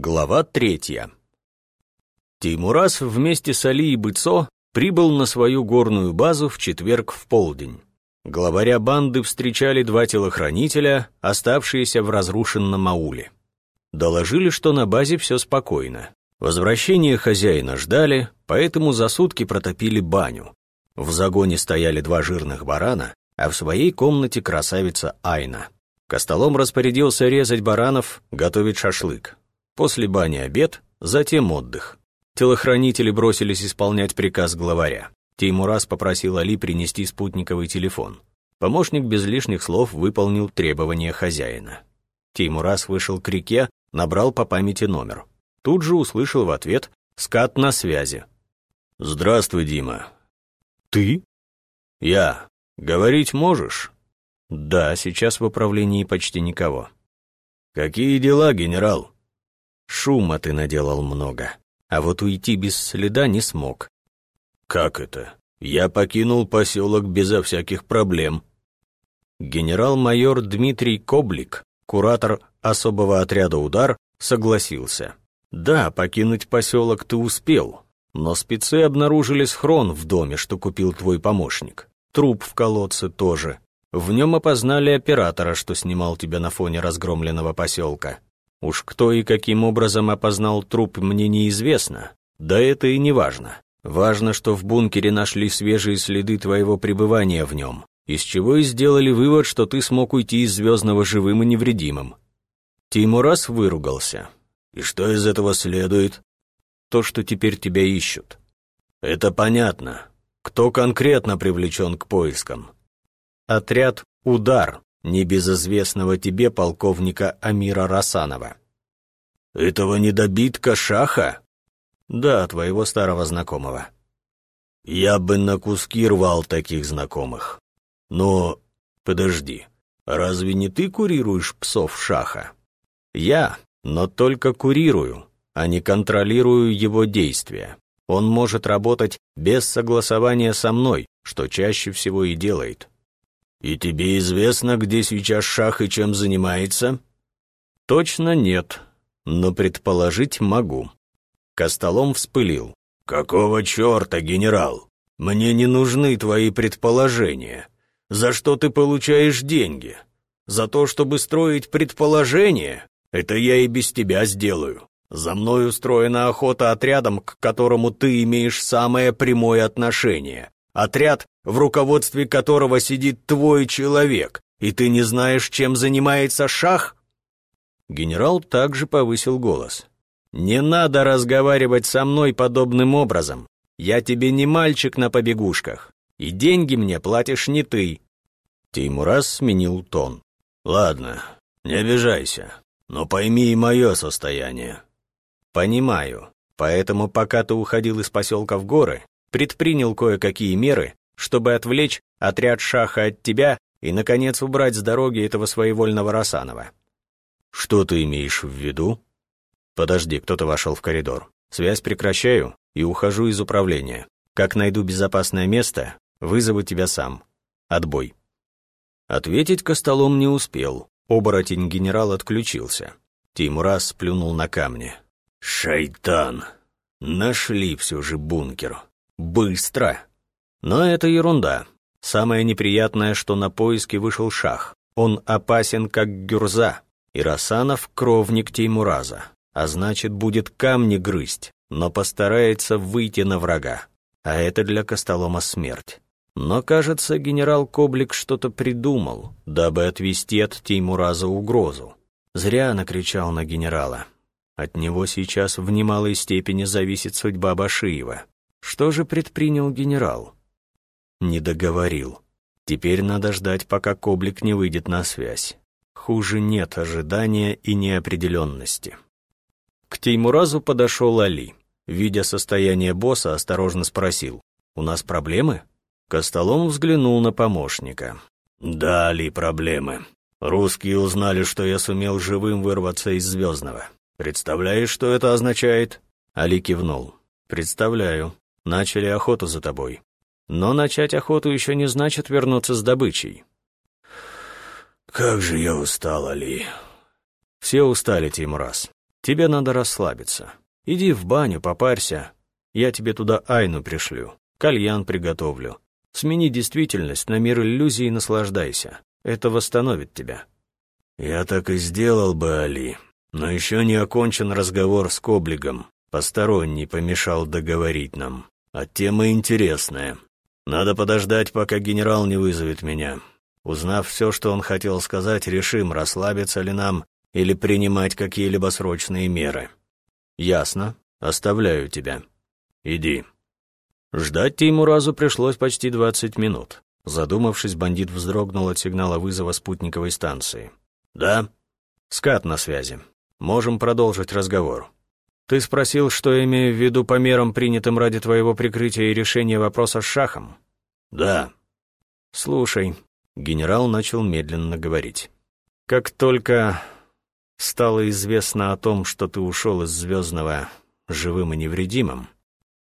Глава третья. Теймурас вместе с Али и Быцо прибыл на свою горную базу в четверг в полдень. Главаря банды встречали два телохранителя, оставшиеся в разрушенном ауле. Доложили, что на базе все спокойно. Возвращение хозяина ждали, поэтому за сутки протопили баню. В загоне стояли два жирных барана, а в своей комнате красавица Айна. Костолом распорядился резать баранов, готовить шашлык. После бани обед, затем отдых. Телохранители бросились исполнять приказ главаря. Теймурас попросил Али принести спутниковый телефон. Помощник без лишних слов выполнил требования хозяина. Теймурас вышел к реке, набрал по памяти номер. Тут же услышал в ответ «Скат на связи». «Здравствуй, Дима». «Ты?» «Я. Говорить можешь?» «Да, сейчас в управлении почти никого». «Какие дела, генерал?» Шума ты наделал много, а вот уйти без следа не смог. Как это? Я покинул поселок безо всяких проблем. Генерал-майор Дмитрий Коблик, куратор особого отряда «Удар», согласился. Да, покинуть поселок ты успел, но спецы обнаружили схрон в доме, что купил твой помощник. Труп в колодце тоже. В нем опознали оператора, что снимал тебя на фоне разгромленного поселка. Уж кто и каким образом опознал труп, мне неизвестно. Да это и не важно. Важно, что в бункере нашли свежие следы твоего пребывания в нем, из чего и сделали вывод, что ты смог уйти из Звездного живым и невредимым. Тимурас выругался. «И что из этого следует?» «То, что теперь тебя ищут». «Это понятно. Кто конкретно привлечен к поискам?» «Отряд «Удар», небезызвестного тебе полковника Амира Расанова. «Этого недобитка Шаха?» «Да, твоего старого знакомого». «Я бы на куски рвал таких знакомых. Но, подожди, разве не ты курируешь псов Шаха?» «Я, но только курирую, а не контролирую его действия. Он может работать без согласования со мной, что чаще всего и делает. «И тебе известно, где сейчас Шах и чем занимается?» «Точно нет, но предположить могу». Костолом вспылил. «Какого черта, генерал? Мне не нужны твои предположения. За что ты получаешь деньги? За то, чтобы строить предположения? Это я и без тебя сделаю. За мной устроена охота отрядом, к которому ты имеешь самое прямое отношение. Отряд, в руководстве которого сидит твой человек, и ты не знаешь, чем занимается шах?» Генерал также повысил голос. «Не надо разговаривать со мной подобным образом. Я тебе не мальчик на побегушках, и деньги мне платишь не ты». Теймурас сменил тон. «Ладно, не обижайся, но пойми и мое состояние». «Понимаю. Поэтому, пока ты уходил из поселка в горы, предпринял кое-какие меры, чтобы отвлечь отряд Шаха от тебя и, наконец, убрать с дороги этого своевольного Росанова. Что ты имеешь в виду? Подожди, кто-то вошел в коридор. Связь прекращаю и ухожу из управления. Как найду безопасное место, вызову тебя сам. Отбой. Ответить Костолом не успел. Оборотень-генерал отключился. Тимурас сплюнул на камни. «Шайтан! Нашли все же бункер. Быстро!» Но это ерунда. Самое неприятное, что на поиски вышел шах. Он опасен, как гюрза. И Расанов — кровник Теймураза. А значит, будет камни грызть, но постарается выйти на врага. А это для Костолома смерть. Но, кажется, генерал Коблик что-то придумал, дабы отвести от Теймураза угрозу. Зря накричал на генерала. От него сейчас в немалой степени зависит судьба Башиева. Что же предпринял генерал? Не договорил. Теперь надо ждать, пока Коблик не выйдет на связь. Хуже нет ожидания и неопределенности. К Теймуразу подошел Али. Видя состояние босса, осторожно спросил. «У нас проблемы?» Костолом взглянул на помощника. «Да, Али, проблемы. Русские узнали, что я сумел живым вырваться из Звездного. Представляешь, что это означает?» Али кивнул. «Представляю. Начали охоту за тобой. Но начать охоту еще не значит вернуться с добычей. «Как же я устал, Али!» Все устали, Тимурас. тебе надо расслабиться. Иди в баню, попарься. Я тебе туда Айну пришлю, кальян приготовлю. Смени действительность на мир иллюзий и наслаждайся. Это восстановит тебя». «Я так и сделал бы, Али, но еще не окончен разговор с Коблигом. Посторонний помешал договорить нам. А тема интересная. Надо подождать, пока генерал не вызовет меня. Узнав все, что он хотел сказать, решим, расслабиться ли нам или принимать какие-либо срочные меры. Ясно. Оставляю тебя. Иди. Ждать Теймуразу пришлось почти двадцать минут. Задумавшись, бандит вздрогнул от сигнала вызова спутниковой станции. «Да?» «Скат на связи. Можем продолжить разговор». Ты спросил, что имею в виду по мерам, принятым ради твоего прикрытия и решения вопроса с шахом? Да. Слушай, генерал начал медленно говорить. Как только стало известно о том, что ты ушел из Звездного живым и невредимым,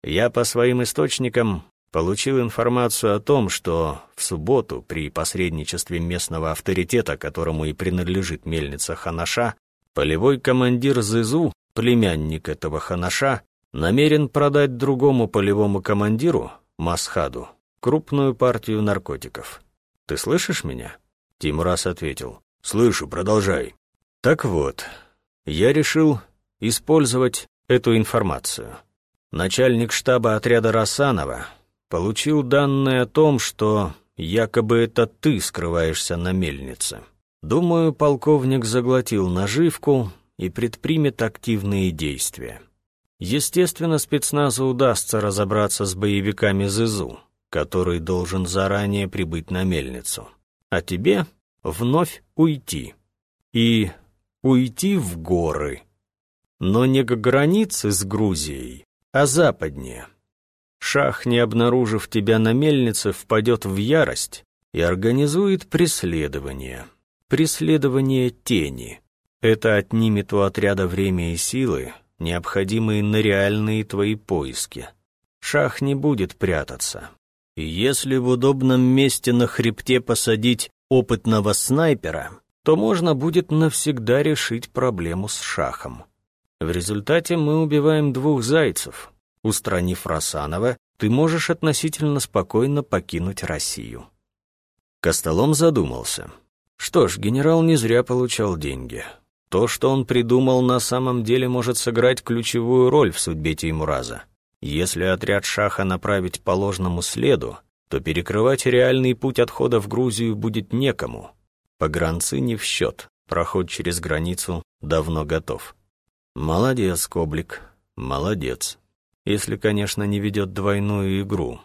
я по своим источникам получил информацию о том, что в субботу при посредничестве местного авторитета, которому и принадлежит мельница Ханаша, полевой командир Зызу племянник этого ханаша, намерен продать другому полевому командиру, Масхаду, крупную партию наркотиков. Ты слышишь меня?» Тимурас ответил. «Слышу, продолжай». «Так вот, я решил использовать эту информацию. Начальник штаба отряда Расанова получил данные о том, что якобы это ты скрываешься на мельнице. Думаю, полковник заглотил наживку и предпримет активные действия. Естественно, спецназу удастся разобраться с боевиками ЗИЗУ, который должен заранее прибыть на мельницу. А тебе вновь уйти. И уйти в горы. Но не к границе с Грузией, а западнее. Шах, не обнаружив тебя на мельнице, впадет в ярость и организует преследование. Преследование тени — это отнимет у отряда время и силы, необходимые на реальные твои поиски. Шах не будет прятаться. И если в удобном месте на хребте посадить опытного снайпера, то можно будет навсегда решить проблему с Шахом. В результате мы убиваем двух зайцев. Устранив Расанова, ты можешь относительно спокойно покинуть Россию. Костолом задумался. Что ж, генерал не зря получал деньги. То, что он придумал, на самом деле может сыграть ключевую роль в судьбе Теймураза. Если отряд Шаха направить по ложному следу, то перекрывать реальный путь отхода в Грузию будет некому. Погранцы не в счет, проход через границу давно готов. Молодец, Коблик, молодец. Если, конечно, не ведет двойную игру.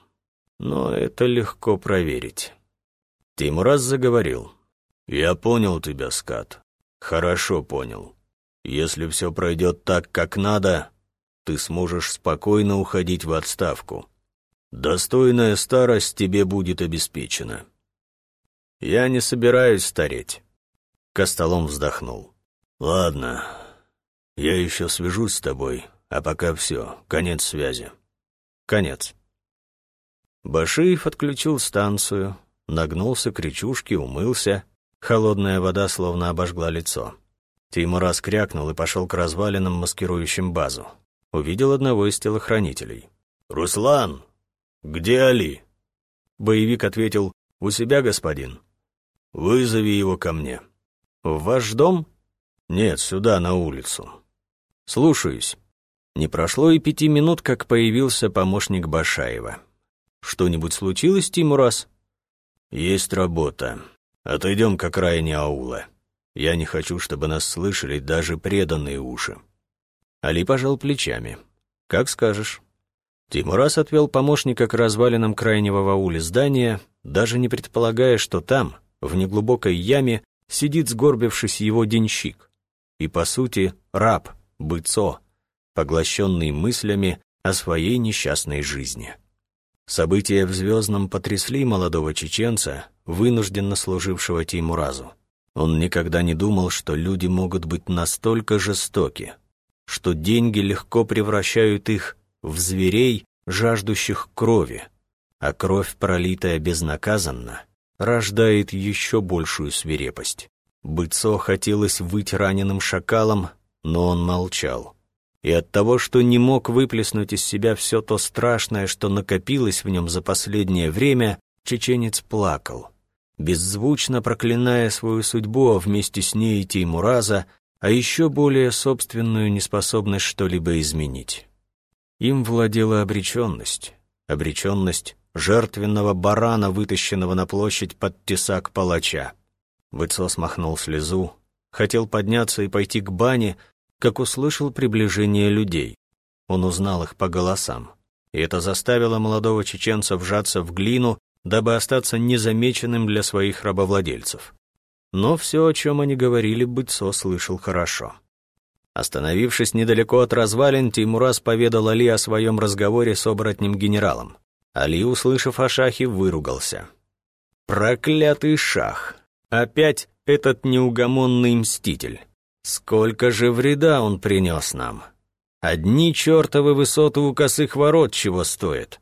Но это легко проверить. Тимураз заговорил. «Я понял тебя, Скат. «Хорошо понял. Если все пройдет так, как надо, ты сможешь спокойно уходить в отставку. Достойная старость тебе будет обеспечена». «Я не собираюсь стареть», — Костолом вздохнул. «Ладно, я еще свяжусь с тобой, а пока все, конец связи». «Конец». Башиев отключил станцию, нагнулся к речушке, умылся, Холодная вода словно обожгла лицо. Тимурас крякнул и пошел к развалинам, маскирующим базу. Увидел одного из телохранителей. «Руслан! Где Али?» Боевик ответил, «У себя, господин». «Вызови его ко мне». «В ваш дом?» «Нет, сюда, на улицу». «Слушаюсь». Не прошло и пяти минут, как появился помощник Башаева. «Что-нибудь случилось, Тимурас?» «Есть работа. Отойдем к окраине аула. Я не хочу, чтобы нас слышали даже преданные уши». Али пожал плечами. «Как скажешь». Тимурас отвел помощника к развалинам крайнего в ауле здания, даже не предполагая, что там, в неглубокой яме, сидит сгорбившись его денщик. И, по сути, раб, быцо, поглощенный мыслями о своей несчастной жизни. События в Звездном потрясли молодого чеченца, вынужденно служившего Теймуразу. Он никогда не думал, что люди могут быть настолько жестоки, что деньги легко превращают их в зверей, жаждущих крови, а кровь, пролитая безнаказанно, рождает еще большую свирепость. Быцо хотелось выть раненым шакалом, но он молчал. И от того, что не мог выплеснуть из себя все то страшное, что накопилось в нем за последнее время, чеченец плакал, беззвучно проклиная свою судьбу, а вместе с ней и Теймураза, а еще более собственную неспособность что-либо изменить. Им владела обреченность, обреченность жертвенного барана, вытащенного на площадь под тесак палача. Выцо смахнул слезу, хотел подняться и пойти к бане, как услышал приближение людей. Он узнал их по голосам. И это заставило молодого чеченца вжаться в глину, дабы остаться незамеченным для своих рабовладельцев. Но все, о чем они говорили, Быцо слышал хорошо. Остановившись недалеко от развалин, Тимурас поведал Али о своем разговоре с оборотнем генералом. Али, услышав о шахе, выругался. «Проклятый шах! Опять этот неугомонный мститель! Сколько же вреда он принес нам! Одни чертовы высоты у косых ворот чего стоят!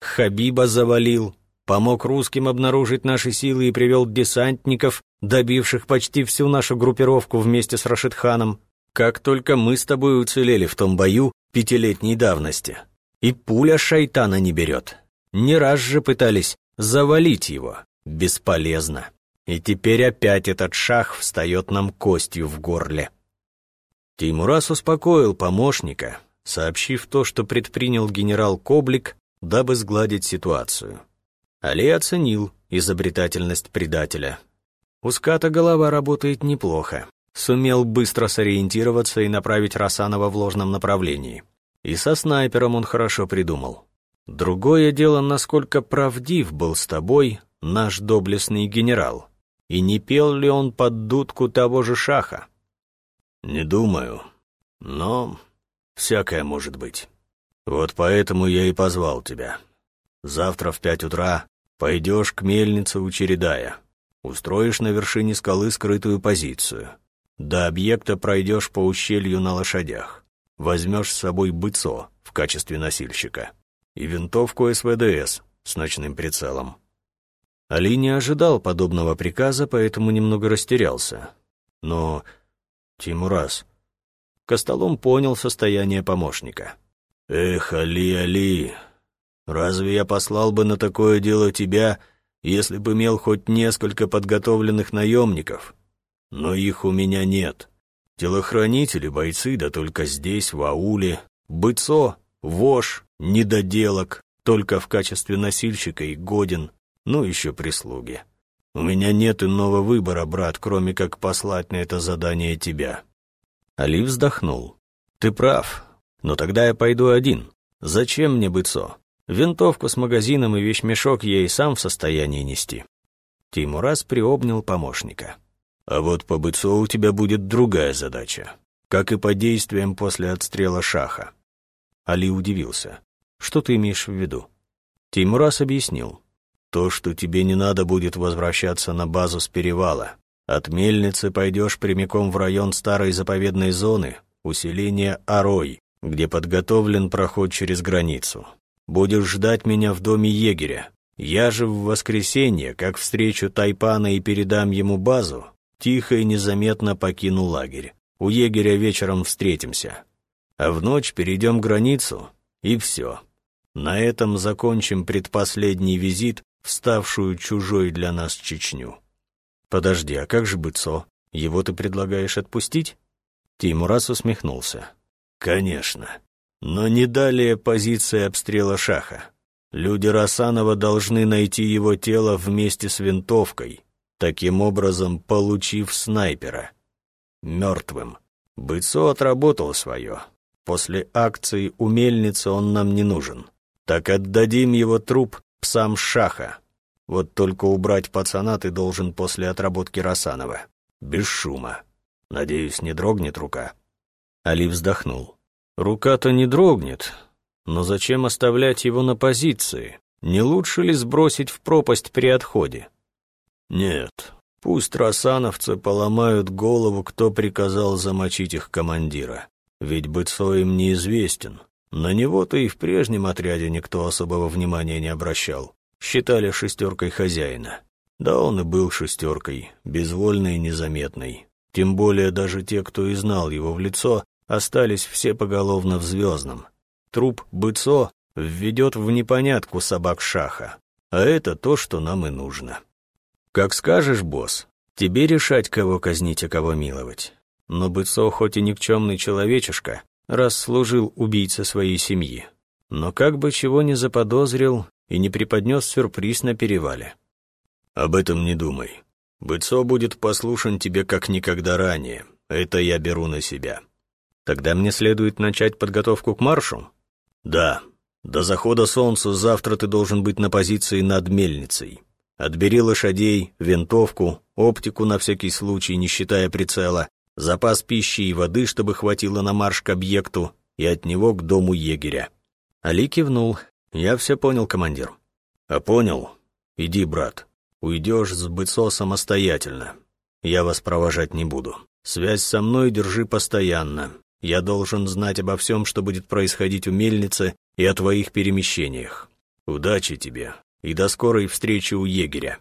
Хабиба завалил, помог русским обнаружить наши силы и привел десантников, добивших почти всю нашу группировку вместе с Рашидханом. Как только мы с тобой уцелели в том бою пятилетней давности. И пуля шайтана не берет. Не раз же пытались завалить его. Бесполезно. И теперь опять этот шах встает нам костью в горле. Теймурас успокоил помощника, сообщив то, что предпринял генерал Коблик, дабы сгладить ситуацию. Али оценил изобретательность предателя. У ската голова работает неплохо. Сумел быстро сориентироваться и направить Расанова в ложном направлении. И со снайпером он хорошо придумал. Другое дело, насколько правдив был с тобой наш доблестный генерал. И не пел ли он под дудку того же шаха? Не думаю, но всякое может быть. Вот поэтому я и позвал тебя. Завтра в пять утра пойдешь к мельнице у Чередая. Устроишь на вершине скалы скрытую позицию. До объекта пройдешь по ущелью на лошадях. Возьмешь с собой быцо в качестве носильщика и винтовку СВДС с ночным прицелом. Али не ожидал подобного приказа, поэтому немного растерялся. Но Тимурас... Костолом понял состояние помощника. «Эх, Али, Али, разве я послал бы на такое дело тебя, если бы имел хоть несколько подготовленных наемников?» Но их у меня нет. Телохранители, бойцы, да только здесь, в ауле. Быцо, вож, недоделок, только в качестве носильщика и годен, ну еще прислуги. У меня нет иного выбора, брат, кроме как послать на это задание тебя». Али вздохнул. «Ты прав, но тогда я пойду один. Зачем мне быцо? Винтовку с магазином и вещмешок я и сам в состоянии нести». Тимурас приобнял помощника. А вот по БЦО у тебя будет другая задача, как и по действиям после отстрела Шаха. Али удивился. Что ты имеешь в виду? Тимурас объяснил. То, что тебе не надо будет возвращаться на базу с перевала. От мельницы пойдешь прямиком в район старой заповедной зоны, усиление Арой, где подготовлен проход через границу. Будешь ждать меня в доме егеря. Я же в воскресенье, как встречу Тайпана и передам ему базу, тихо и незаметно покину лагерь. У егеря вечером встретимся. А в ночь перейдем границу, и все. На этом закончим предпоследний визит в ставшую чужой для нас Чечню. Подожди, а как же Быцо? Его ты предлагаешь отпустить? Тимурас усмехнулся. Конечно. Но не далее позиции обстрела Шаха. Люди Расанова должны найти его тело вместе с винтовкой, таким образом получив снайпера. Мертвым. Быцо отработал свое. После акции у мельницы он нам не нужен. Так отдадим его труп псам Шаха. Вот только убрать пацана ты должен после отработки Расанова. Без шума. Надеюсь, не дрогнет рука. Али вздохнул. Рука-то не дрогнет. Но зачем оставлять его на позиции? Не лучше ли сбросить в пропасть при отходе? Нет, пусть росановцы поломают голову, кто приказал замочить их командира. Ведь Быцо им неизвестен. На него-то и в прежнем отряде никто особого внимания не обращал. Считали шестеркой хозяина. Да он и был шестеркой, безвольной и незаметной. Тем более даже те, кто и знал его в лицо, остались все поголовно в звездном. Труп Быцо введет в непонятку собак Шаха, а это то, что нам и нужно. Как скажешь, босс, тебе решать, кого казнить, а кого миловать. Но Быцо хоть и никчемный человечишка, раз служил убийца своей семьи, но как бы чего не заподозрил и не преподнес сюрприз на перевале. Об этом не думай. Быцо будет послушен тебе как никогда ранее. Это я беру на себя. Тогда мне следует начать подготовку к маршу? Да. До захода солнца завтра ты должен быть на позиции над мельницей. Отбери лошадей, винтовку, оптику на всякий случай, не считая прицела, запас пищи и воды, чтобы хватило на марш к объекту и от него к дому егеря. Али кивнул. Я все понял, командир. А понял? Иди, брат. Уйдешь с Быцо самостоятельно. Я вас провожать не буду. Связь со мной держи постоянно. Я должен знать обо всем, что будет происходить у мельницы и о твоих перемещениях. Удачи тебе и до скорой встречи у егеря.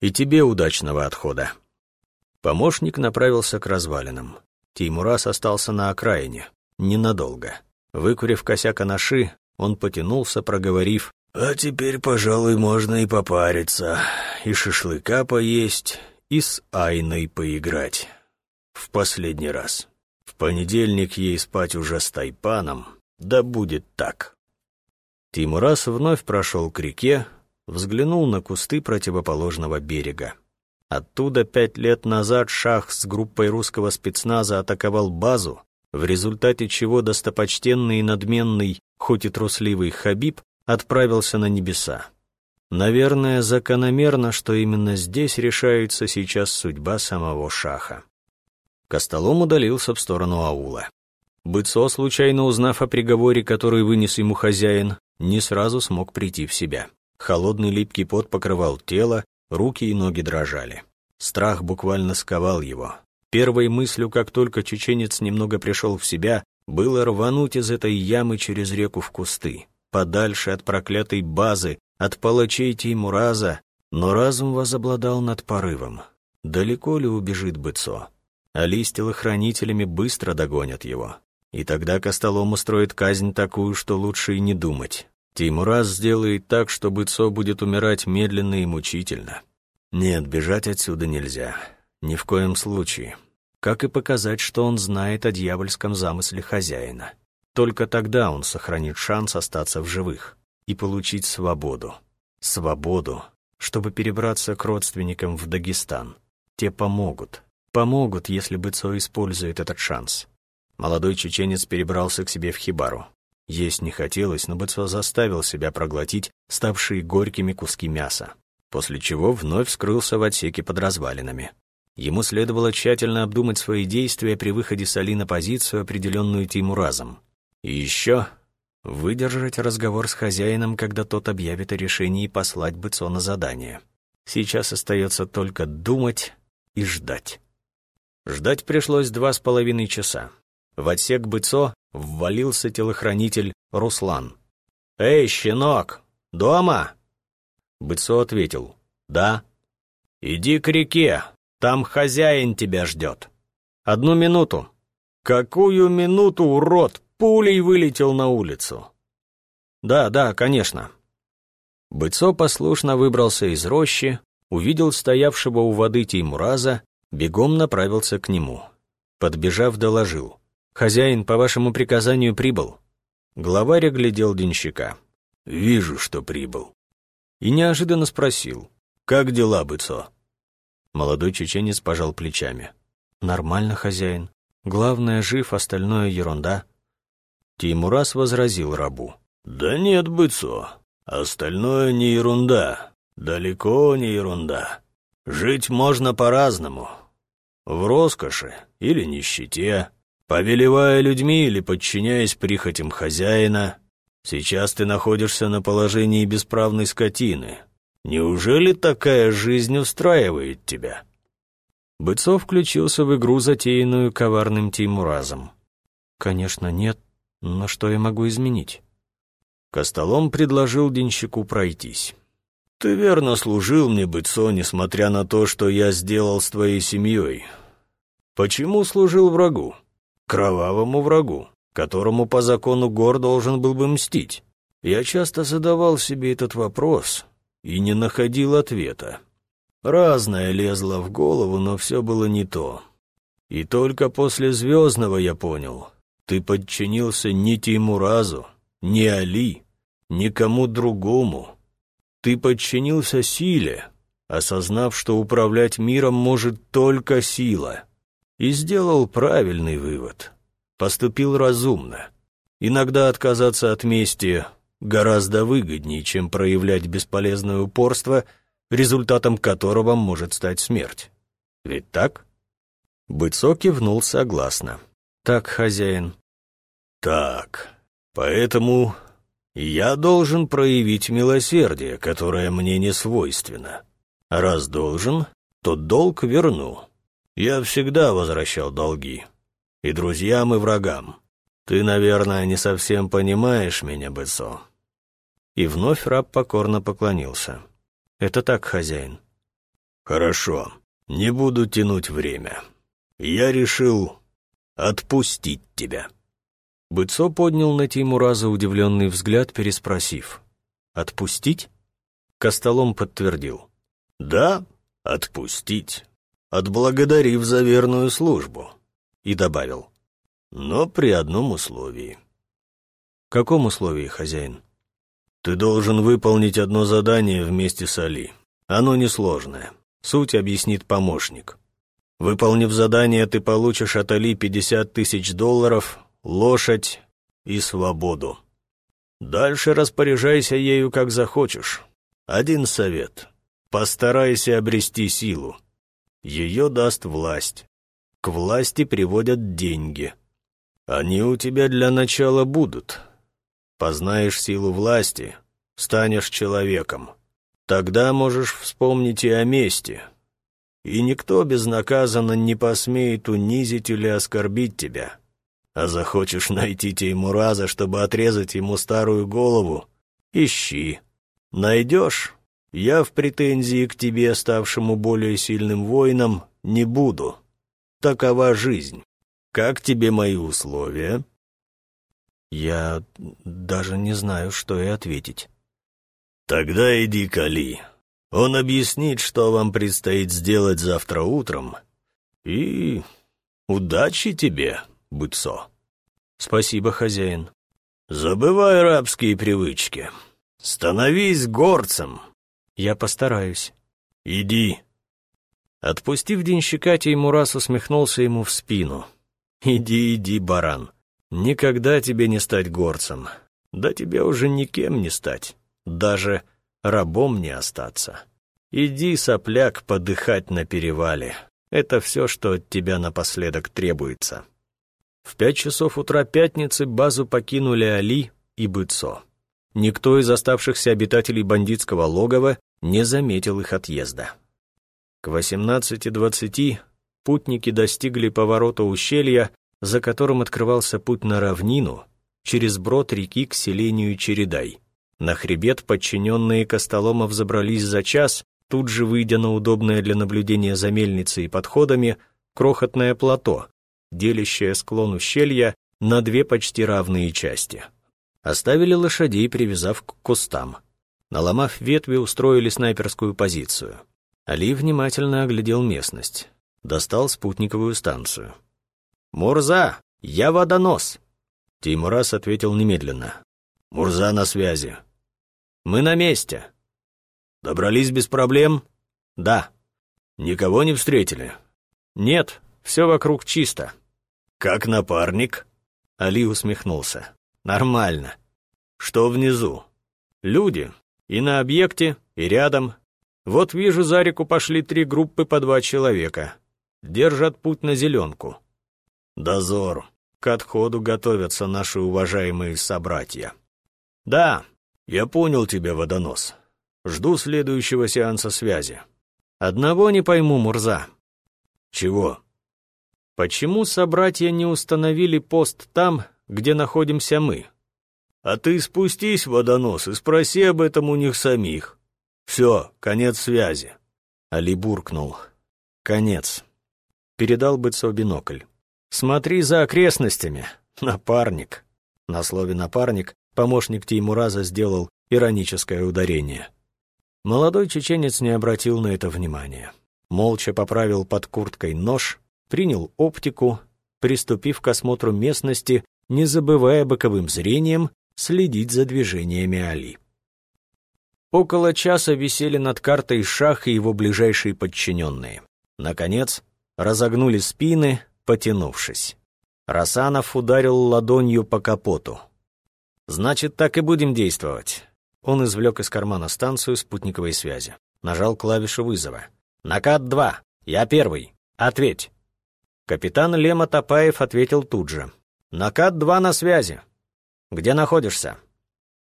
И тебе удачного отхода». Помощник направился к развалинам. Теймурас остался на окраине, ненадолго. Выкурив косяк анаши, он потянулся, проговорив а теперь, пожалуй, можно и попариться, и шашлыка поесть, и с Айной поиграть. В последний раз. В понедельник ей спать уже с Тайпаном, да будет так. Тимурас вновь прошел к реке, взглянул на кусты противоположного берега. Оттуда пять лет назад Шах с группой русского спецназа атаковал базу, в результате чего достопочтенный и надменный, хоть и трусливый Хабиб отправился на небеса. Наверное, закономерно, что именно здесь решается сейчас судьба самого Шаха. Костолом удалился в сторону аула. Быцо, случайно узнав о приговоре, который вынес ему хозяин, не сразу смог прийти в себя. Холодный липкий пот покрывал тело, руки и ноги дрожали. Страх буквально сковал его. Первой мыслью, как только чеченец немного пришел в себя, было рвануть из этой ямы через реку в кусты подальше от проклятой базы, от палачей Теймураза, но разум возобладал над порывом. Далеко ли убежит Быцо? Али с телохранителями быстро догонят его. И тогда Костолом устроит казнь такую, что лучше и не думать. Теймураз сделает так, что Быцо будет умирать медленно и мучительно. Нет, бежать отсюда нельзя. Ни в коем случае. Как и показать, что он знает о дьявольском замысле хозяина. Только тогда он сохранит шанс остаться в живых и получить свободу. Свободу, чтобы перебраться к родственникам в Дагестан. Те помогут. Помогут, если Быцо использует этот шанс. Молодой чеченец перебрался к себе в хибару. Есть не хотелось, но Быцо заставил себя проглотить ставшие горькими куски мяса, после чего вновь скрылся в отсеке под развалинами. Ему следовало тщательно обдумать свои действия при выходе с Али на позицию, определенную Тимуразом. И еще выдержать разговор с хозяином, когда тот объявит о решении послать Быцо на задание. Сейчас остается только думать и ждать. Ждать пришлось два с половиной часа. В отсек Быцо ввалился телохранитель Руслан. «Эй, щенок, дома?» Быцо ответил. «Да». «Иди к реке, там хозяин тебя ждет». «Одну минуту». «Какую минуту, урод? пулей вылетел на улицу. Да, да, конечно. Быцо послушно выбрался из рощи, увидел стоявшего у воды Теймураза, бегом направился к нему. Подбежав, доложил. «Хозяин, по вашему приказанию, прибыл». Главарь оглядел денщика. «Вижу, что прибыл». И неожиданно спросил. «Как дела, Быцо?» Молодой чеченец пожал плечами. «Нормально, хозяин. Главное, жив, остальное ерунда». Тимурас возразил рабу. «Да нет, быцо, остальное не ерунда, далеко не ерунда. Жить можно по-разному. В роскоши или нищете, повелевая людьми или подчиняясь прихотям хозяина. Сейчас ты находишься на положении бесправной скотины. Неужели такая жизнь устраивает тебя?» Быцов включился в игру, затеянную коварным Тимуразом. «Конечно, нет, но что я могу изменить? Костолом предложил денщику пройтись. «Ты верно служил мне, Быцо, несмотря на то, что я сделал с твоей семьей. Почему служил врагу? Кровавому врагу, которому по закону гор должен был бы мстить. Я часто задавал себе этот вопрос и не находил ответа. Разное лезло в голову, но все было не то. И только после «Звездного» я понял, ты подчинился не Тимуразу, не Али, никому другому. Ты подчинился силе, осознав, что управлять миром может только сила, и сделал правильный вывод. Поступил разумно. Иногда отказаться от мести гораздо выгоднее, чем проявлять бесполезное упорство, результатом которого может стать смерть. Ведь так? Быцо кивнул согласно. «Так, хозяин». «Так, поэтому я должен проявить милосердие, которое мне не свойственно. Раз должен, то долг верну. Я всегда возвращал долги. И друзьям, и врагам. Ты, наверное, не совсем понимаешь меня, Быцо». И вновь раб покорно поклонился. «Это так, хозяин». «Хорошо, не буду тянуть время. Я решил отпустить тебя». Быцо поднял на Тимураза удивленный взгляд, переспросив. «Отпустить?» Костолом подтвердил. «Да, отпустить, отблагодарив за верную службу». И добавил. «Но при одном условии». «Каком условии, хозяин?» «Ты должен выполнить одно задание вместе с Али. Оно несложное. Суть объяснит помощник. Выполнив задание, ты получишь от Али 50 тысяч долларов, лошадь и свободу. Дальше распоряжайся ею, как захочешь. Один совет. Постарайся обрести силу. Ее даст власть. К власти приводят деньги. Они у тебя для начала будут. Познаешь силу власти, станешь человеком. Тогда можешь вспомнить и о мести. И никто безнаказанно не посмеет унизить или оскорбить тебя. А захочешь найти Теймураза, чтобы отрезать ему старую голову? Ищи. Найдешь? Я в претензии к тебе, ставшему более сильным воином, не буду. Такова жизнь. Как тебе мои условия?» «Я даже не знаю, что и ответить». «Тогда иди к Али. Он объяснит, что вам предстоит сделать завтра утром. И удачи тебе, Быцо». «Спасибо, хозяин». «Забывай рабские привычки. Становись горцем». «Я постараюсь». «Иди». Отпустив денщика, Теймурас усмехнулся ему в спину. «Иди, иди, баран. Никогда тебе не стать горцем. Да тебе уже никем не стать. Даже рабом не остаться. Иди, сопляк, подыхать на перевале. Это все, что от тебя напоследок требуется». В пять часов утра пятницы базу покинули Али и Быцо. Никто из оставшихся обитателей бандитского логова не заметил их отъезда. К 18.20 путники достигли поворота ущелья, за которым открывался путь на равнину, через брод реки к селению Чередай. На хребет подчиненные Костоломов забрались за час, тут же выйдя на удобное для наблюдения за мельницей и подходами крохотное плато, делящее склон ущелья на две почти равные части. Оставили лошадей, привязав к кустам. Наломав ветви, устроили снайперскую позицию. Али внимательно оглядел местность. Достал спутниковую станцию. «Мурза, я водонос!» Тимурас ответил немедленно. «Мурза на связи». «Мы на месте». «Добрались без проблем?» «Да». «Никого не встретили?» «Нет, все вокруг чисто». «Как напарник?» Али усмехнулся. «Нормально. Что внизу?» «Люди. И на объекте, и рядом. Вот вижу, за реку пошли три группы по два человека. Держат путь на зеленку». «Дозор. К отходу готовятся наши уважаемые собратья». «Да, я понял тебя, водонос. Жду следующего сеанса связи. Одного не пойму, Мурза». «Чего?» Почему собратья не установили пост там, где находимся мы? А ты спустись, водонос, и спроси об этом у них самих. Все, конец связи. Али буркнул. Конец. передал Быцо бинокль. «Смотри за окрестностями, напарник». На слове «напарник» помощник Теймураза сделал ироническое ударение. Молодой чеченец не обратил на это внимания. Молча поправил под курткой нож, принял оптику, приступив к осмотру местности, не забывая боковым зрением следить за движениями Али. Около часа висели над картой Шах и его ближайшие подчиненные. Наконец, разогнули спины, потянувшись. Расанов ударил ладонью по капоту. «Значит, так и будем действовать». Он извлек из кармана станцию спутниковой связи. Нажал клавишу вызова. «Накат-2. Я первый. Ответь». Капитан Лема Топаев ответил тут же. «Накат-2 на связи. Где находишься?»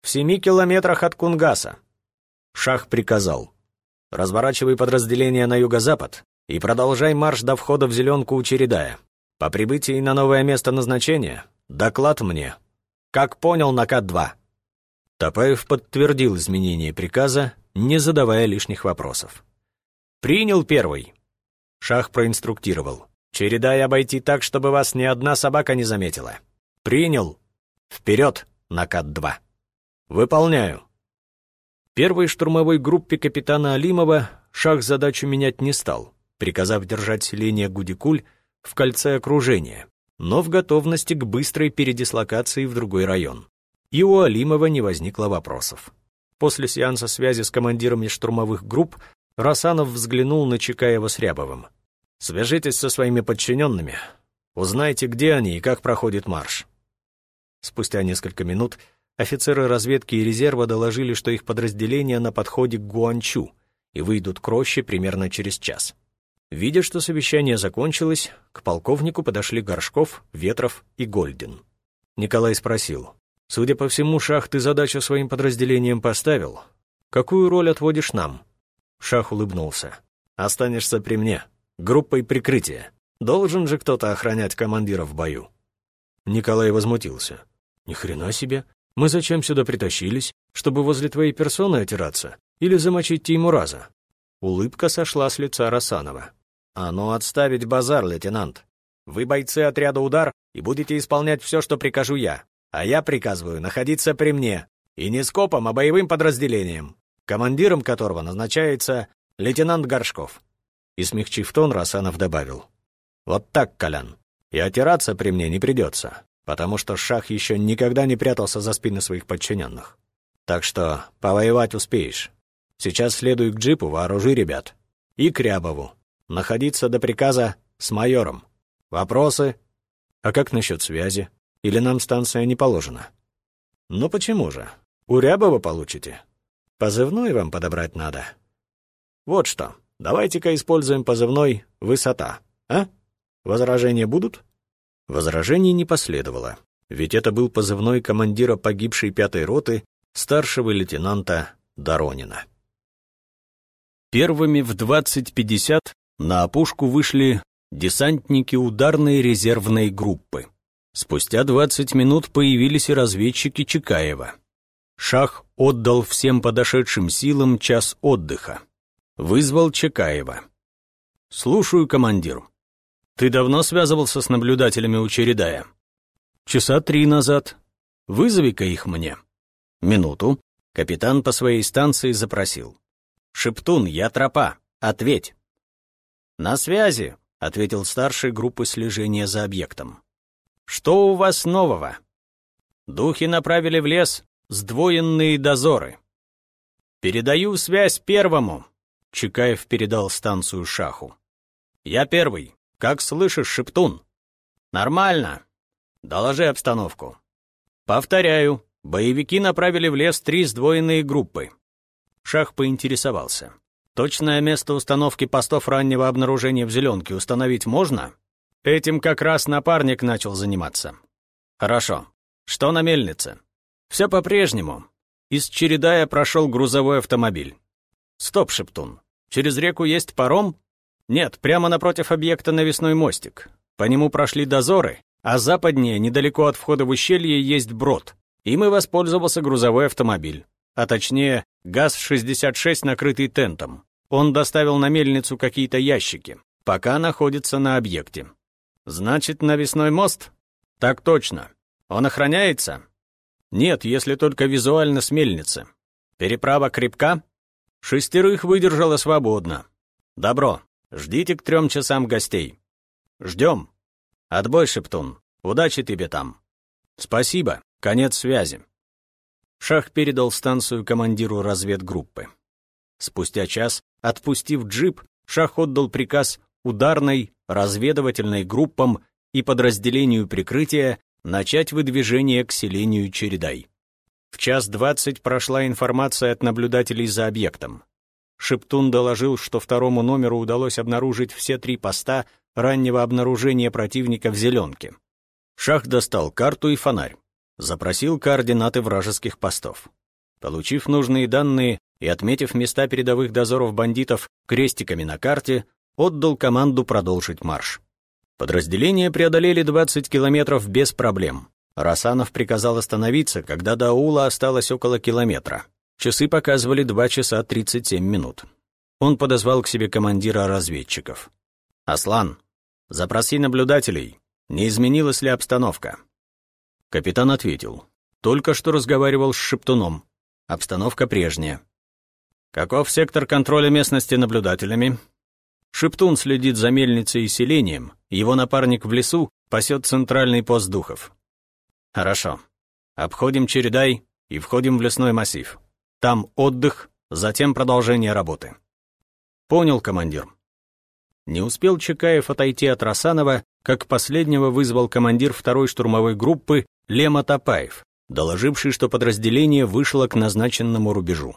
«В семи километрах от Кунгаса». Шах приказал. «Разворачивай подразделение на юго-запад и продолжай марш до входа в зеленку у Чередая. По прибытии на новое место назначения доклад мне. Как понял накат-2». Топаев подтвердил изменение приказа, не задавая лишних вопросов. «Принял первый». Шах проинструктировал. «Чередай обойти так, чтобы вас ни одна собака не заметила». «Принял». «Вперед, накат-2». «Выполняю». Первой штурмовой группе капитана Алимова Шах задачу менять не стал приказав держать селение Гудикуль в кольце окружения, но в готовности к быстрой передислокации в другой район. И у Алимова не возникло вопросов. После сеанса связи с командирами штурмовых групп Расанов взглянул на Чекаева с Рябовым. «Свяжитесь со своими подчиненными. Узнайте, где они и как проходит марш». Спустя несколько минут офицеры разведки и резерва доложили, что их подразделения на подходе к Гуанчу и выйдут к роще примерно через час. Видя, что совещание закончилось, к полковнику подошли Горшков, Ветров и Гольдин. Николай спросил, «Судя по всему, Шах, ты задачу своим подразделением поставил. Какую роль отводишь нам?» Шах улыбнулся. «Останешься при мне, группой прикрытия. Должен же кто-то охранять командира в бою». Николай возмутился. «Ни хрена себе! Мы зачем сюда притащились? Чтобы возле твоей персоны отираться? Или замочить Теймураза?» Улыбка сошла с лица Расанова. «А ну отставить базар, лейтенант. Вы бойцы отряда «Удар» и будете исполнять все, что прикажу я. А я приказываю находиться при мне. И не скопом, а боевым подразделением, командиром которого назначается лейтенант Горшков». И, смягчив тон, Расанов добавил. «Вот так, Колян. И отираться при мне не придется, потому что Шах еще никогда не прятался за спины своих подчиненных. Так что повоевать успеешь. Сейчас следуй к джипу, вооружи ребят. И к Рябову. Находиться до приказа с майором. Вопросы? А как насчет связи? Или нам станция не положена? Ну почему же? У Рябова получите. Позывной вам подобрать надо. Вот что, давайте-ка используем позывной «Высота», а? Возражения будут? Возражений не последовало, ведь это был позывной командира погибшей пятой роты старшего лейтенанта Доронина. Первыми в 20.50 на опушку вышли десантники ударной резервной группы. Спустя 20 минут появились и разведчики Чекаева. Шах отдал всем подошедшим силам час отдыха. Вызвал Чекаева. «Слушаю, командир. Ты давно связывался с наблюдателями у Чередая?» «Часа три назад. Вызови-ка их мне». «Минуту». Капитан по своей станции запросил. «Шептун, я тропа. Ответь». «На связи», — ответил старший группы слежения за объектом. «Что у вас нового?» «Духи направили в лес сдвоенные дозоры». «Передаю связь первому», — Чекаев передал станцию Шаху. «Я первый. Как слышишь, Шептун?» «Нормально. Доложи обстановку». «Повторяю, боевики направили в лес три сдвоенные группы». Шах поинтересовался. Точное место установки постов раннего обнаружения в зеленке установить можно? Этим как раз напарник начал заниматься. Хорошо. Что на мельнице? Все по-прежнему. Из Чередая прошел грузовой автомобиль. Стоп, Шептун. Через реку есть паром? Нет, прямо напротив объекта навесной мостик. По нему прошли дозоры, а западнее, недалеко от входа в ущелье, есть брод. Им и воспользовался грузовой автомобиль а точнее ГАЗ-66, накрытый тентом. Он доставил на мельницу какие-то ящики. Пока находится на объекте. Значит, навесной мост? Так точно. Он охраняется? Нет, если только визуально с мельницы. Переправа крепка? Шестерых выдержала свободно. Добро. Ждите к трем часам гостей. Ждем. Отбой, Шептун. Удачи тебе там. Спасибо. Конец связи. Шах передал станцию командиру разведгруппы. Спустя час, отпустив джип, Шах отдал приказ ударной, разведывательной группам и подразделению прикрытия начать выдвижение к селению Чередай. В час двадцать прошла информация от наблюдателей за объектом. Шептун доложил, что второму номеру удалось обнаружить все три поста раннего обнаружения противника в зеленке. Шах достал карту и фонарь. Запросил координаты вражеских постов. Получив нужные данные и отметив места передовых дозоров бандитов крестиками на карте, отдал команду продолжить марш. Подразделения преодолели 20 километров без проблем. Расанов приказал остановиться, когда до аула осталось около километра. Часы показывали 2 часа 37 минут. Он подозвал к себе командира разведчиков. «Аслан, запроси наблюдателей. Не изменилась ли обстановка?» Капитан ответил. «Только что разговаривал с Шептуном. Обстановка прежняя». «Каков сектор контроля местности наблюдателями?» Шептун следит за мельницей и селением, его напарник в лесу пасет центральный пост духов. Хорошо. Обходим Чередай и входим в лесной массив. Там отдых, затем продолжение работы. Понял, командир. Не успел Чекаев отойти от Росанова, как последнего вызвал командир второй штурмовой группы Лема Топаев, доложивший, что подразделение вышло к назначенному рубежу.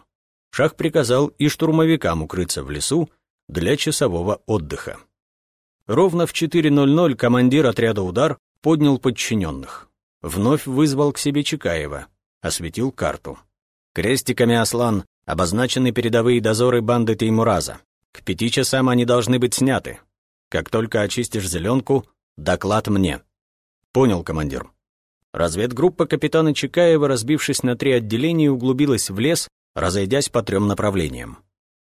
Шах приказал и штурмовикам укрыться в лесу, для часового отдыха. Ровно в 4.00 командир отряда «Удар» поднял подчиненных. Вновь вызвал к себе Чекаева, осветил карту. Крестиками «Аслан» обозначены передовые дозоры банды Теймураза. К пяти часам они должны быть сняты. Как только очистишь зеленку, доклад мне. Понял, командир. Разведгруппа капитана Чекаева, разбившись на три отделения, углубилась в лес, разойдясь по трем направлениям.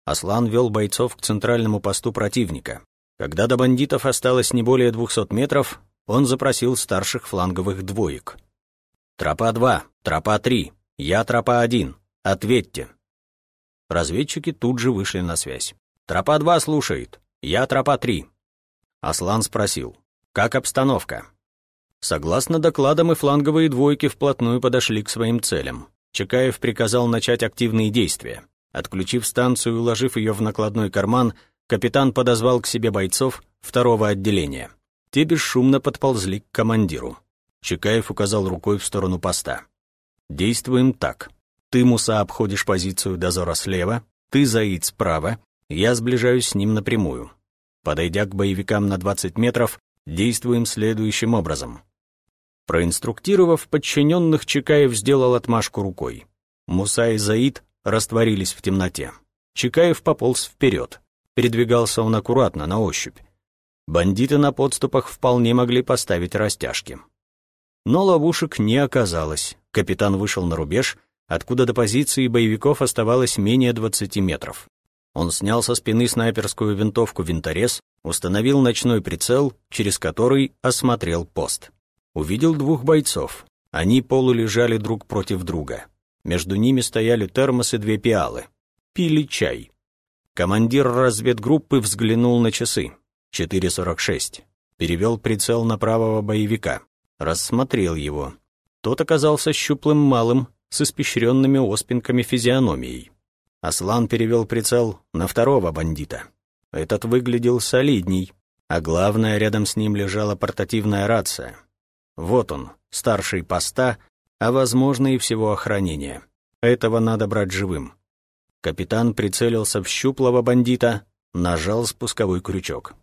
Аслан вел бойцов к центральному посту противника. Когда до бандитов осталось не более 200 метров, он запросил старших фланговых двоек. «Тропа 2, тропа 3, я тропа 1, ответьте». Разведчики тут же вышли на связь. «Тропа 2 слушает, я тропа 3». Аслан спросил, «Как обстановка?» Согласно докладам, и фланговые двойки вплотную подошли к своим целям. Чекаев приказал начать активные действия. Отключив станцию и уложив ее в накладной карман, капитан подозвал к себе бойцов второго отделения. Те бесшумно подползли к командиру. Чекаев указал рукой в сторону поста. «Действуем так. Ты, Муса, обходишь позицию дозора слева, ты, Заид, справа, я сближаюсь с ним напрямую. Подойдя к боевикам на 20 метров, действуем следующим образом». Проинструктировав подчиненных, Чекаев сделал отмашку рукой. Муса и Заид растворились в темноте. Чекаев пополз вперед. Передвигался он аккуратно, на ощупь. Бандиты на подступах вполне могли поставить растяжки. Но ловушек не оказалось. Капитан вышел на рубеж, откуда до позиции боевиков оставалось менее 20 метров. Он снял со спины снайперскую винтовку «Винторез», установил ночной прицел, через который осмотрел пост. Увидел двух бойцов. Они полулежали друг против друга. Между ними стояли термос и две пиалы. Пили чай. Командир разведгруппы взглянул на часы. 4.46. Перевел прицел на правого боевика. Рассмотрел его. Тот оказался щуплым малым, с испещренными оспинками физиономией. Аслан перевел прицел на второго бандита. Этот выглядел солидней, а главное, рядом с ним лежала портативная рация. Вот он, старший поста, а возможно и всего охранения. Этого надо брать живым. Капитан прицелился в щуплого бандита, нажал спусковой крючок.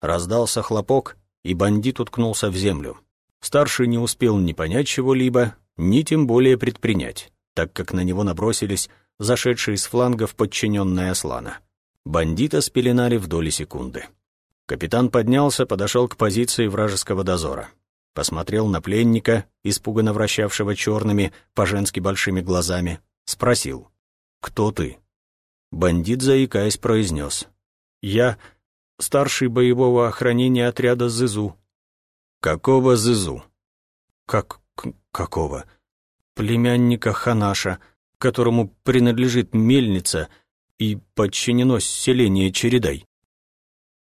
Раздался хлопок, и бандит уткнулся в землю. Старший не успел ни понять чего-либо, ни тем более предпринять, так как на него набросились зашедшие с флангов подчиненные Аслана. Бандита спеленали в доли секунды. Капитан поднялся, подошел к позиции вражеского дозора посмотрел на пленника, испуганно вращавшего черными, по-женски большими глазами, спросил, «Кто ты?» Бандит, заикаясь, произнес, «Я... старший боевого охранения отряда ЗИЗУ». «Какого ЗИЗУ?» «Как... какого?» «Племянника Ханаша, которому принадлежит мельница и подчинено селение Чередай».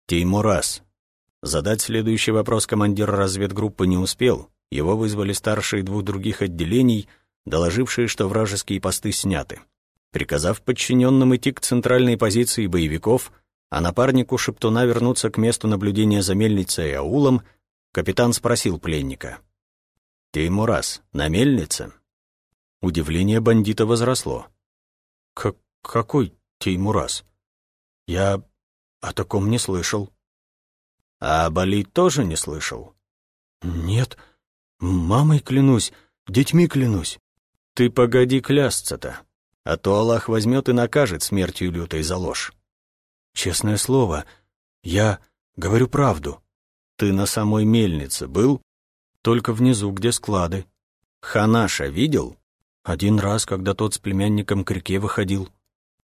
«Теймурас». Задать следующий вопрос командир разведгруппы не успел. Его вызвали старшие двух других отделений, доложившие, что вражеские посты сняты. Приказав подчиненным идти к центральной позиции боевиков, а напарнику Шептуна вернуться к месту наблюдения за мельницей и аулом, капитан спросил пленника. «Теймурас, на мельнице?» Удивление бандита возросло. «Как какой Теймурас? Я о таком не слышал». «А Бали тоже не слышал?» «Нет, мамой клянусь, детьми клянусь». «Ты погоди клясться-то а то Аллах возьмет и накажет смертью лютой за ложь. Честное слово, я говорю правду. Ты на самой мельнице был? Только внизу, где склады. Ханаша видел? Один раз, когда тот с племянником к реке выходил.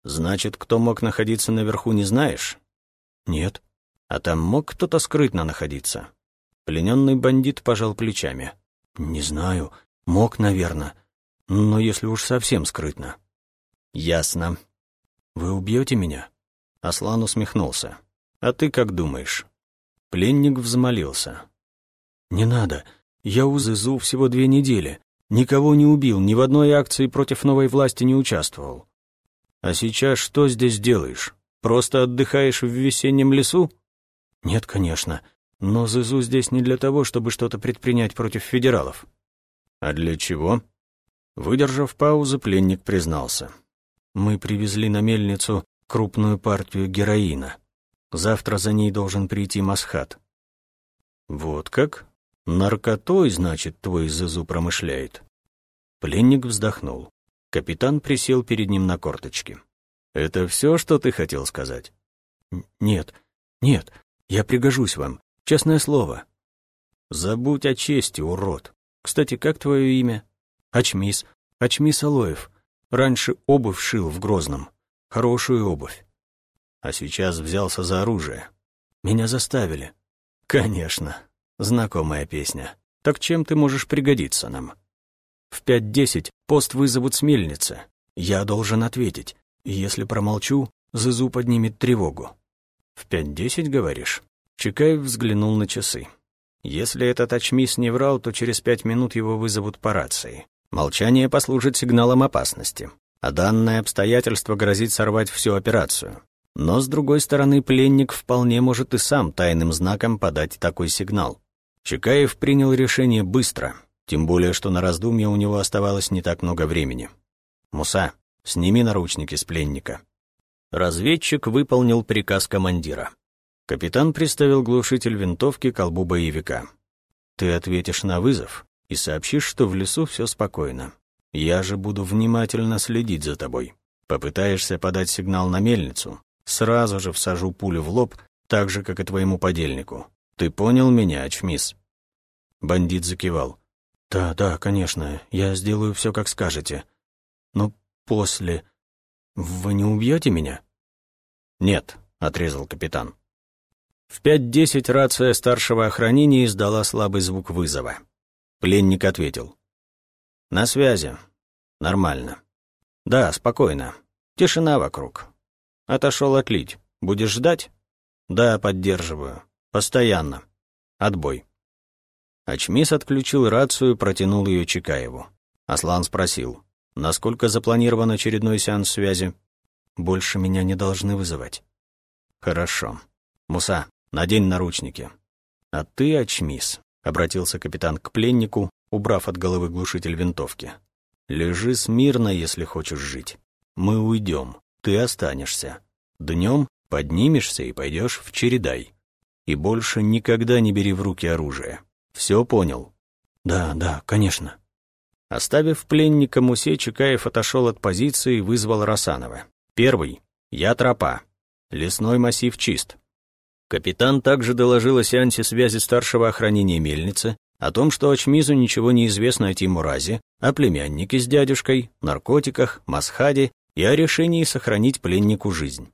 Значит, кто мог находиться наверху, не знаешь? Нет. А там мог кто-то скрытно находиться? Плененный бандит пожал плечами. Не знаю. Мог, наверное. Но если уж совсем скрытно. «Ясно. Вы убьете меня?» Аслан усмехнулся. «А ты как думаешь?» Пленник взмолился. «Не надо. Я у ЗИЗУ всего две недели. Никого не убил, ни в одной акции против новой власти не участвовал. А сейчас что здесь делаешь? Просто отдыхаешь в весеннем лесу?» «Нет, конечно. Но ЗИЗУ здесь не для того, чтобы что-то предпринять против федералов». «А для чего?» Выдержав паузу, пленник признался. Мы привезли на мельницу крупную партию героина. Завтра за ней должен прийти Масхат. Вот как? Наркотой, значит, твой Зызу промышляет. Пленник вздохнул. Капитан присел перед ним на корточки. Это все, что ты хотел сказать? Нет, нет, я пригожусь вам, честное слово. Забудь о чести, урод. Кстати, как твое имя? Ачмис, Ачмис Алоев. Раньше обувь шил в Грозном. Хорошую обувь. А сейчас взялся за оружие. Меня заставили. Конечно. Знакомая песня. Так чем ты можешь пригодиться нам? В пять десять пост вызовут с мельницы. Я должен ответить. Если промолчу, Зызу поднимет тревогу. В пять десять, говоришь? Чекаев взглянул на часы. Если этот очмис не врал, то через пять минут его вызовут по рации. Молчание послужит сигналом опасности, а данное обстоятельство грозит сорвать всю операцию. Но, с другой стороны, пленник вполне может и сам тайным знаком подать такой сигнал. Чекаев принял решение быстро, тем более, что на раздумье у него оставалось не так много времени. «Муса, сними наручники с пленника». Разведчик выполнил приказ командира. Капитан приставил глушитель винтовки к колбу боевика. «Ты ответишь на вызов, и сообщишь, что в лесу все спокойно. Я же буду внимательно следить за тобой. Попытаешься подать сигнал на мельницу, сразу же всажу пулю в лоб, так же, как и твоему подельнику. Ты понял меня, Ачмис?» Бандит закивал. «Да, да, конечно, я сделаю все, как скажете. Но после... Вы не убьете меня?» «Нет», — отрезал капитан. В пять десять рация старшего охранения издала слабый звук вызова. Пленник ответил. «На связи. Нормально. Да, спокойно. Тишина вокруг. Отошел отлить. Будешь ждать? Да, поддерживаю. Постоянно. Отбой». Ачмис отключил рацию, протянул ее Чикаеву. Аслан спросил, насколько запланирован очередной сеанс связи? Больше меня не должны вызывать. Хорошо. Муса, надень наручники. А ты, Ачмис, — обратился капитан к пленнику, убрав от головы глушитель винтовки. «Лежи смирно, если хочешь жить. Мы уйдем, ты останешься. Днем поднимешься и пойдешь в Чередай. И больше никогда не бери в руки оружие. Все понял?» «Да, да, конечно». Оставив пленника Мусе, Чекаев отошел от позиции и вызвал Росанова. «Первый. Я тропа. Лесной массив чист. Капитан также доложил о сеансе связи старшего охранения мельницы, о том, что Ачмизу ничего не известно о Тимуразе, о племяннике с дядюшкой, наркотиках, масхаде и о решении сохранить пленнику жизнь.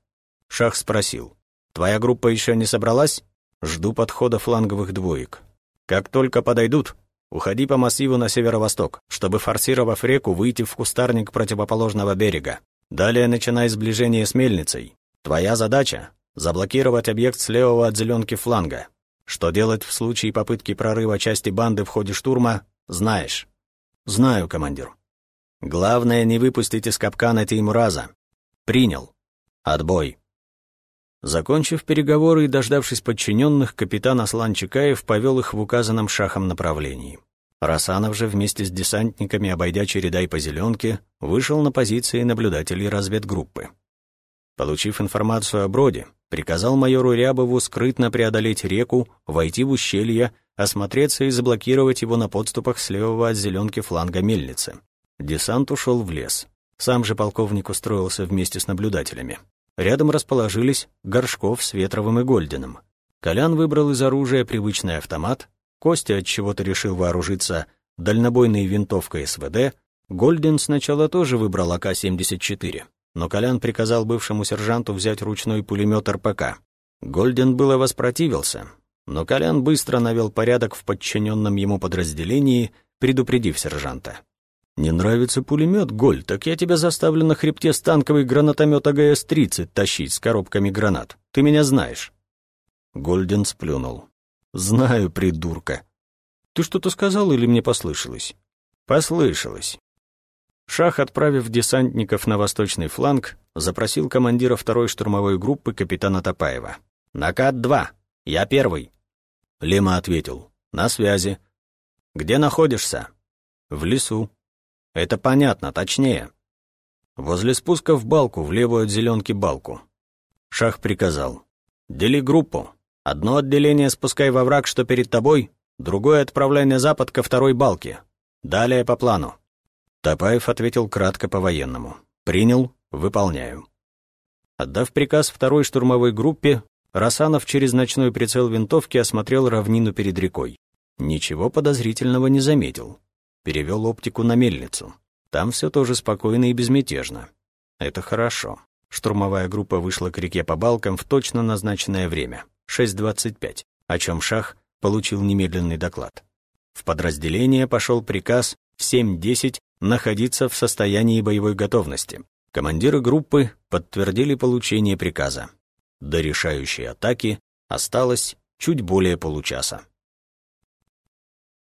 Шах спросил, Твоя группа еще не собралась? Жду подхода фланговых двоек. Как только подойдут, уходи по массиву на северо-восток, чтобы, форсировав реку, выйти в кустарник противоположного берега. Далее начинай сближение с мельницей. Твоя задача — заблокировать объект с левого от зеленки фланга. Что делать в случае попытки прорыва части банды в ходе штурма, знаешь. Знаю, командир. Главное, не выпустить из капкана Теймураза. Принял. Отбой. Закончив переговоры и дождавшись подчиненных, капитан Аслан Чекаев повел их в указанном шахом направлении. Расанов же вместе с десантниками, обойдя Чередай по зеленке, вышел на позиции наблюдателей разведгруппы. Получив информацию о броде, приказал майору Рябову скрытно преодолеть реку, войти в ущелье, осмотреться и заблокировать его на подступах с левого от зеленки фланга мельницы. Десант ушел в лес. Сам же полковник устроился вместе с наблюдателями. Рядом расположились Горшков с Ветровым и Гольдиным. Колян выбрал из оружия привычный автомат, Костя от чего-то решил вооружиться дальнобойной винтовкой СВД, Гольдин сначала тоже выбрал АК-74, но Колян приказал бывшему сержанту взять ручной пулемет РПК. Гольдин было воспротивился, но Колян быстро навел порядок в подчиненном ему подразделении, предупредив сержанта. «Не нравится пулемет, Голь, так я тебя заставлю на хребте станковый гранатомет АГС-30 тащить с коробками гранат. Ты меня знаешь». Гольден сплюнул. «Знаю, придурка. Ты что-то сказал или мне послышалось?» «Послышалось». Шах, отправив десантников на восточный фланг, запросил командира второй штурмовой группы капитана Топаева. «Накат-2. Я первый». Лема ответил. «На связи». «Где находишься?» «В лесу». Это понятно, точнее. Возле спуска в балку, в левую от зеленки балку. Шах приказал. Дели группу. Одно отделение спускай во враг, что перед тобой, другое отправляй на запад ко второй балке. Далее по плану. Топаев ответил кратко по-военному. «Принял, выполняю». Отдав приказ второй штурмовой группе, Расанов через ночной прицел винтовки осмотрел равнину перед рекой. Ничего подозрительного не заметил перевел оптику на мельницу. Там все тоже спокойно и безмятежно. Это хорошо. Штурмовая группа вышла к реке по балкам в точно назначенное время — 6.25, о чем Шах получил немедленный доклад. В подразделение пошел приказ в 7.10 находиться в состоянии боевой готовности. Командиры группы подтвердили получение приказа. До решающей атаки осталось чуть более получаса.